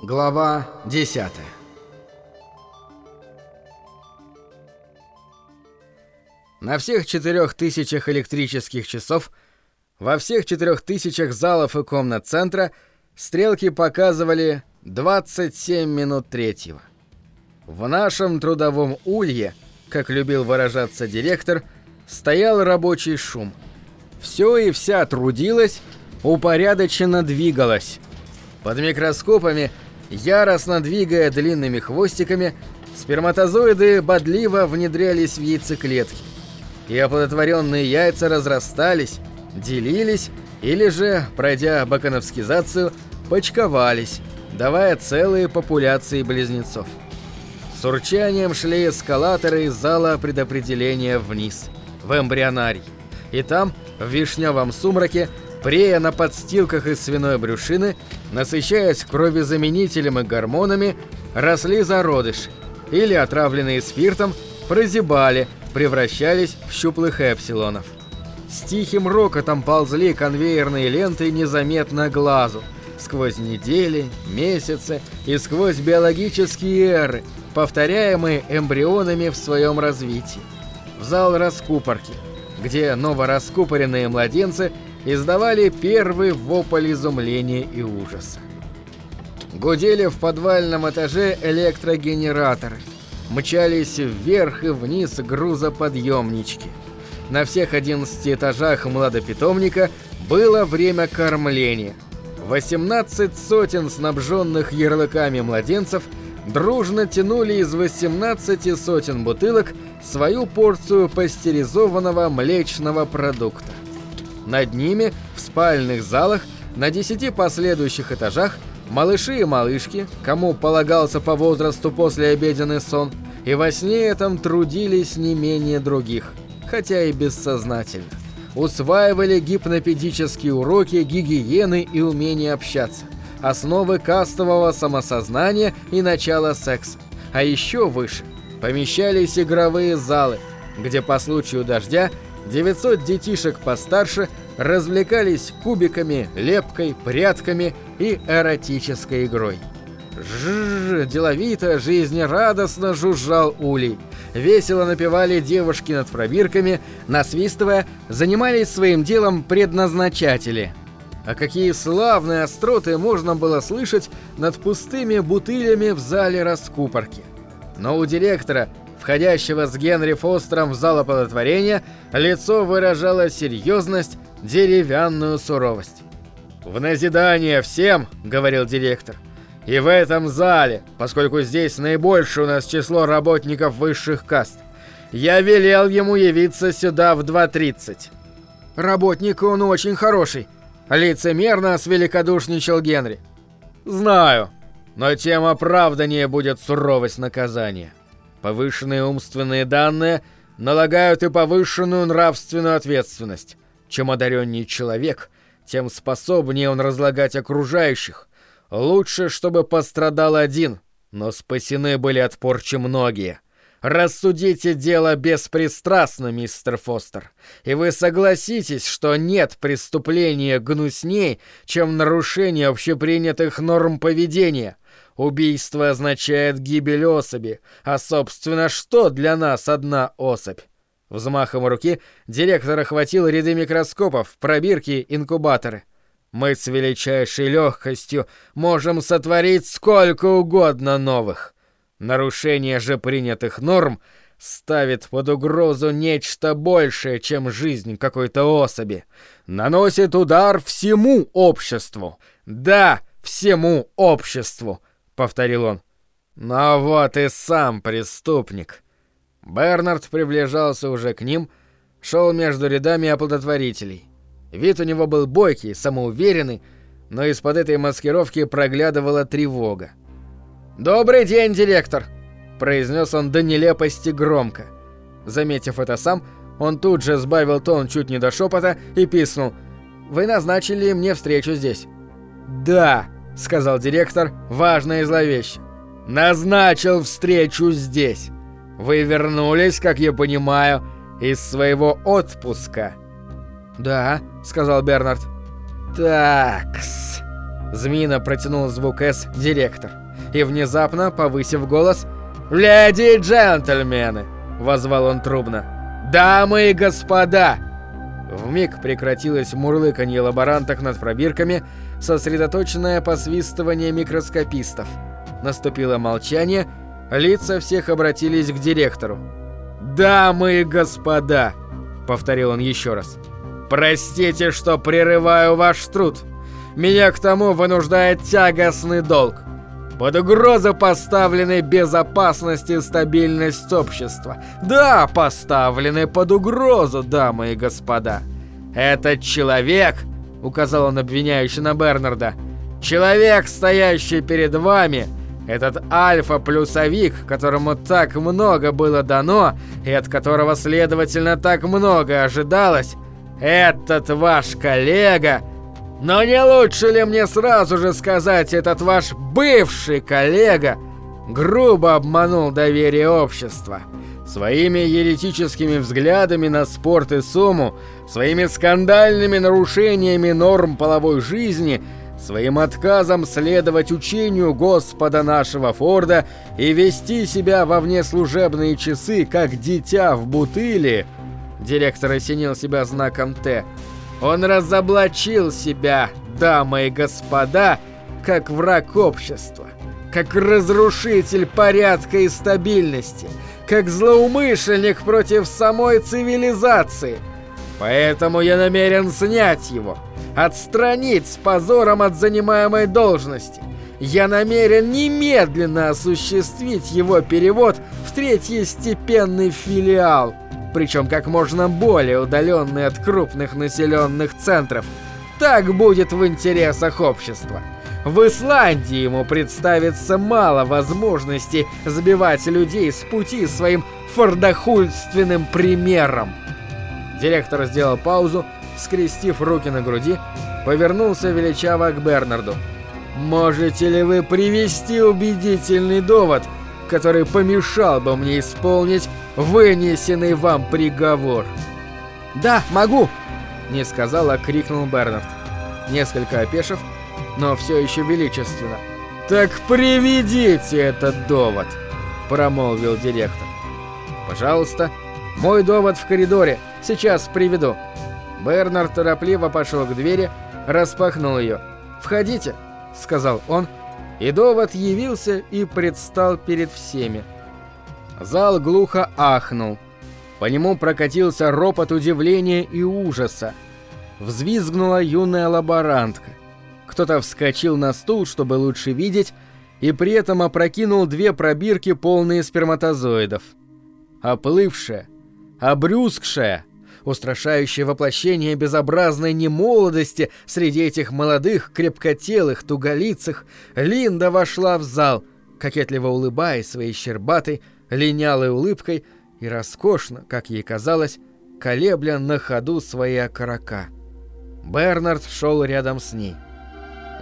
Глава 10 На всех четырех тысячах электрических часов, во всех четырех тысячах залов и комнат центра стрелки показывали 27 минут третьего. В нашем трудовом улье, как любил выражаться директор, стоял рабочий шум. Все и вся трудилась, упорядоченно двигалась. Под микроскопами, яростно двигая длинными хвостиками, сперматозоиды бодливо внедрялись в яйцеклетки. И оплодотворенные яйца разрастались, делились или же, пройдя бакановскизацию, почковались, давая целые популяции близнецов. С урчанием шли эскалаторы из зала предопределения вниз, в эмбрионарий. И там, в вишневом сумраке, прея на подстилках из свиной брюшины, насыщаясь кровезаменителем и гормонами, росли зародыши, или, отравленные спиртом, прозябали, превращались в щуплых эпсилонов. С тихим рокотом ползли конвейерные ленты незаметно глазу, сквозь недели, месяцы и сквозь биологические эры, повторяемые эмбрионами в своем развитии. В зал раскупорки, где новораскупоренные младенцы издавали первый вопль изумления и ужаса. Гудели в подвальном этаже электрогенераторы. Мчались вверх и вниз грузоподъемнички. На всех 11 этажах младопитомника было время кормления. 18 сотен снабженных ярлыками младенцев дружно тянули из 18 сотен бутылок свою порцию пастеризованного млечного продукта. Над ними, в спальных залах, на десяти последующих этажах, малыши и малышки, кому полагался по возрасту послеобеденный сон, и во сне этом трудились не менее других, хотя и бессознательно. Усваивали гипнопедические уроки гигиены и умения общаться, основы кастового самосознания и начала секса. А еще выше помещались игровые залы, где по случаю дождя 900 детишек постарше развлекались кубиками, лепкой, прятками и эротической игрой. Жжж, деловито, жизнерадостно жужжал улей. Весело напевали девушки над пробирками, насвистывая, занимались своим делом предназначатели. А какие славные остроты можно было слышать над пустыми бутылями в зале раскупорки. Но у директора входящего с Генри Фостером в зал оплодотворения, лицо выражало серьезность, деревянную суровость. «В назидание всем», — говорил директор, — «и в этом зале, поскольку здесь наибольшее у нас число работников высших каст, я велел ему явиться сюда в 2.30». «Работник он очень хороший», — лицемерно свеликодушничал Генри. «Знаю, но тем оправданнее будет суровость наказания. Повышенные умственные данные налагают и повышенную нравственную ответственность. Чем одареннее человек, тем способнее он разлагать окружающих. Лучше, чтобы пострадал один, но спасены были от порчи многие. Рассудите дело беспристрастно, мистер Фостер, и вы согласитесь, что нет преступления гнусней, чем нарушение общепринятых норм поведения — Убийство означает гибель особи, а, собственно, что для нас одна особь? Взмахом руки директор охватил ряды микроскопов, пробирки, инкубаторы. Мы с величайшей легкостью можем сотворить сколько угодно новых. Нарушение же принятых норм ставит под угрозу нечто большее, чем жизнь какой-то особи. Наносит удар всему обществу. Да, всему обществу повторил он. «Ну вот и сам преступник». Бернард приближался уже к ним, шел между рядами оплодотворителей. Вид у него был бойкий, самоуверенный, но из-под этой маскировки проглядывала тревога. «Добрый день, директор!» – произнес он до нелепости громко. Заметив это сам, он тут же сбавил тон чуть не до шепота и писнул. «Вы назначили мне встречу здесь». «Да!» — сказал директор, важно и зловеще. «Назначил встречу здесь. Вы вернулись, как я понимаю, из своего отпуска». «Да», — сказал Бернард. «Такс», — Змина протянул звук «С» директор. И внезапно, повысив голос, «Леди и джентльмены!» — возвал он трубно. «Дамы и господа!» Вмиг прекратилось мурлыканье лаборанток над пробирками, сосредоточенное посвистывание микроскопистов. Наступило молчание, лица всех обратились к директору. «Дамы и господа!» — повторил он еще раз. «Простите, что прерываю ваш труд. Меня к тому вынуждает тягостный долг. Под угрозу поставлены безопасность и стабильность общества. Да, поставлены под угрозу, дамы и господа. Этот человек, указал он обвиняющий на Бернарда, человек, стоящий перед вами, этот альфа-плюсовик, которому так много было дано и от которого, следовательно, так много ожидалось, этот ваш коллега – но не лучше ли мне сразу же сказать, этот ваш бывший коллега грубо обманул доверие общества? Своими еретическими взглядами на спорт и сумму, своими скандальными нарушениями норм половой жизни, своим отказом следовать учению Господа нашего Форда и вести себя во внеслужебные часы, как дитя в бутыле, директор осенил себя знаком «Т», он разоблачил себя, дамы и господа, как враг общества, как разрушитель порядка и стабильности, как злоумышленник против самой цивилизации. Поэтому я намерен снять его, отстранить с позором от занимаемой должности. Я намерен немедленно осуществить его перевод в третьестепенный филиал – причем как можно более удаленный от крупных населенных центров. Так будет в интересах общества. В Исландии ему представится мало возможностей сбивать людей с пути своим фордохульственным примером. Директор сделал паузу, скрестив руки на груди, повернулся величаво к Бернарду. «Можете ли вы привести убедительный довод, который помешал бы мне исполнить вынесенный вам приговор. «Да, могу!» — не сказал, а крикнул Бернард. Несколько опешив, но все еще величественно. «Так приведите этот довод!» — промолвил директор. «Пожалуйста, мой довод в коридоре. Сейчас приведу». Бернард торопливо пошел к двери, распахнул ее. «Входите», — сказал он, и довод явился и предстал перед всеми. Зал глухо ахнул. По нему прокатился ропот удивления и ужаса. Взвизгнула юная лаборантка. Кто-то вскочил на стул, чтобы лучше видеть, и при этом опрокинул две пробирки, полные сперматозоидов. Оплывшая, обрюзгшая, устрашающее воплощение безобразной немолодости среди этих молодых, крепкотелых, туголицых, Линда вошла в зал, кокетливо улыбаясь своей щербатой, линялой улыбкой и роскошно, как ей казалось, колебля на ходу свои окорока. Бернард шел рядом с ней.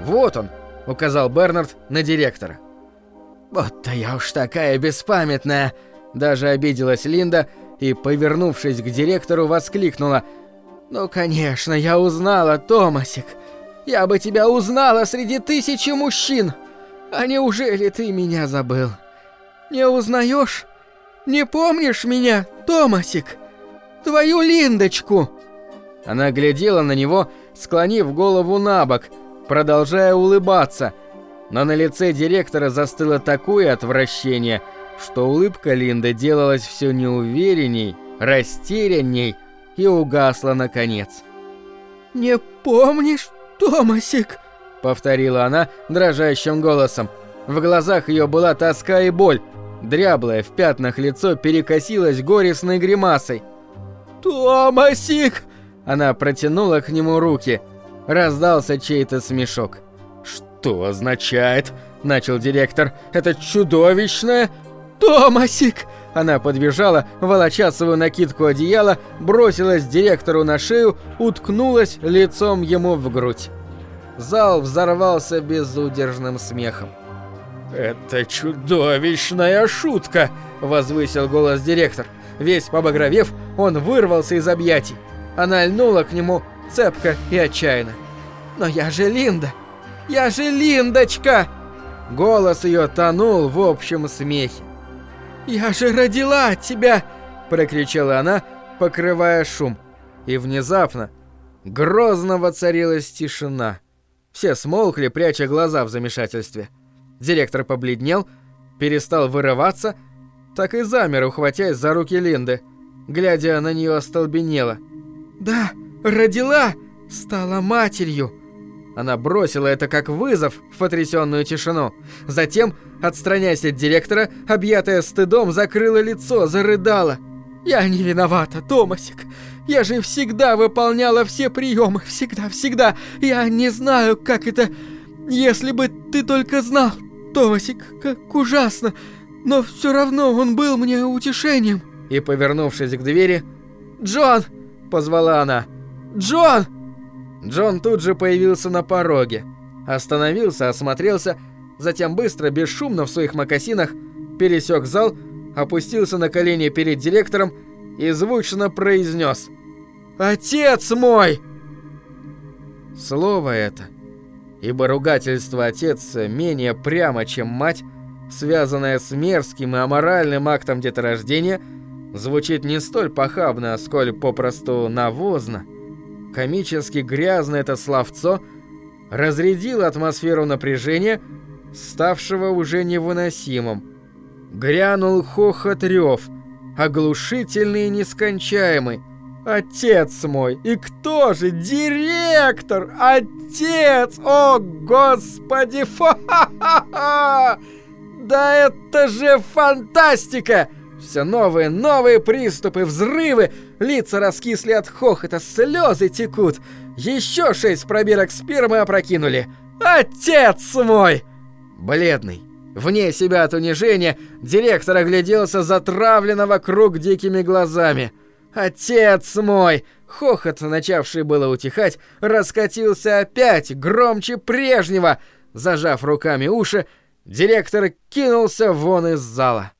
«Вот он!» — указал Бернард на директора. «Вот-то я уж такая беспамятная!» Даже обиделась Линда и, повернувшись к директору, воскликнула. «Ну, конечно, я узнала, Томасик! Я бы тебя узнала среди тысячи мужчин! А неужели ты меня забыл?» Не узнаешь? Не помнишь меня, Томасик? Твою Линдочку!» Она глядела на него, склонив голову на бок, продолжая улыбаться, но на лице директора застыло такое отвращение, что улыбка Линды делалась все неуверенней, растерянней и угасла наконец. «Не помнишь, Томасик?» — повторила она дрожащим голосом. В глазах ее была тоска и боль, Дряблое в пятнах лицо перекосилось горестной гримасой. «Томасик!» Она протянула к нему руки. Раздался чей-то смешок. «Что означает?» – начал директор. «Это чудовищное...» «Томасик!» Она подбежала, волоча свою накидку одеяла, бросилась директору на шею, уткнулась лицом ему в грудь. Зал взорвался безудержным смехом. «Это чудовищная шутка!» — возвысил голос директор. Весь побагровев, он вырвался из объятий. Она льнула к нему цепко и отчаянно. «Но я же Линда! Я же Линдочка!» Голос ее тонул в общем смехе. «Я же родила тебя!» – прокричала она, покрывая шум. И внезапно грозно воцарилась тишина. Все смолкли, пряча глаза в замешательстве. Директор побледнел, перестал вырываться, так и замер, ухватясь за руки Линды, глядя на нее остолбенело. «Да, родила! Стала матерью!» Она бросила это как вызов в потрясенную тишину. Затем, отстраняясь от директора, объятая стыдом, закрыла лицо, зарыдала. «Я не виновата, Томасик. Я же всегда выполняла все приемы, всегда, всегда. Я не знаю, как это... Если бы ты только знал, Томасик, как ужасно. Но все равно он был мне утешением». И, повернувшись к двери, «Джон!» — позвала она. «Джон!» Джон тут же появился на пороге. Остановился, осмотрелся, затем быстро, бесшумно в своих мокасинах пересек зал, опустился на колени перед директором и звучно произнес «Отец мой!» Слово это, ибо ругательство «отец» менее прямо, чем «мать», связанное с мерзким и аморальным актом деторождения, звучит не столь похабно, сколь попросту навозно – комически грязное это словцо разрядило атмосферу напряжения, ставшего уже невыносимым. Грянул хохот рев, оглушительный и нескончаемый. «Отец мой! И кто же? Директор! Отец! О, господи! Фа-ха-ха! Да это же фантастика!» Все новые, новые приступы, взрывы, лица раскисли от хохота, слезы текут. Еще шесть пробирок спермы опрокинули. Отец мой! Бледный, вне себя от унижения, директор огляделся затравленно вокруг дикими глазами. «Отец мой!» Хохот, начавший было утихать, раскатился опять, громче прежнего. Зажав руками уши, директор кинулся вон из зала.